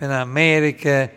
in America,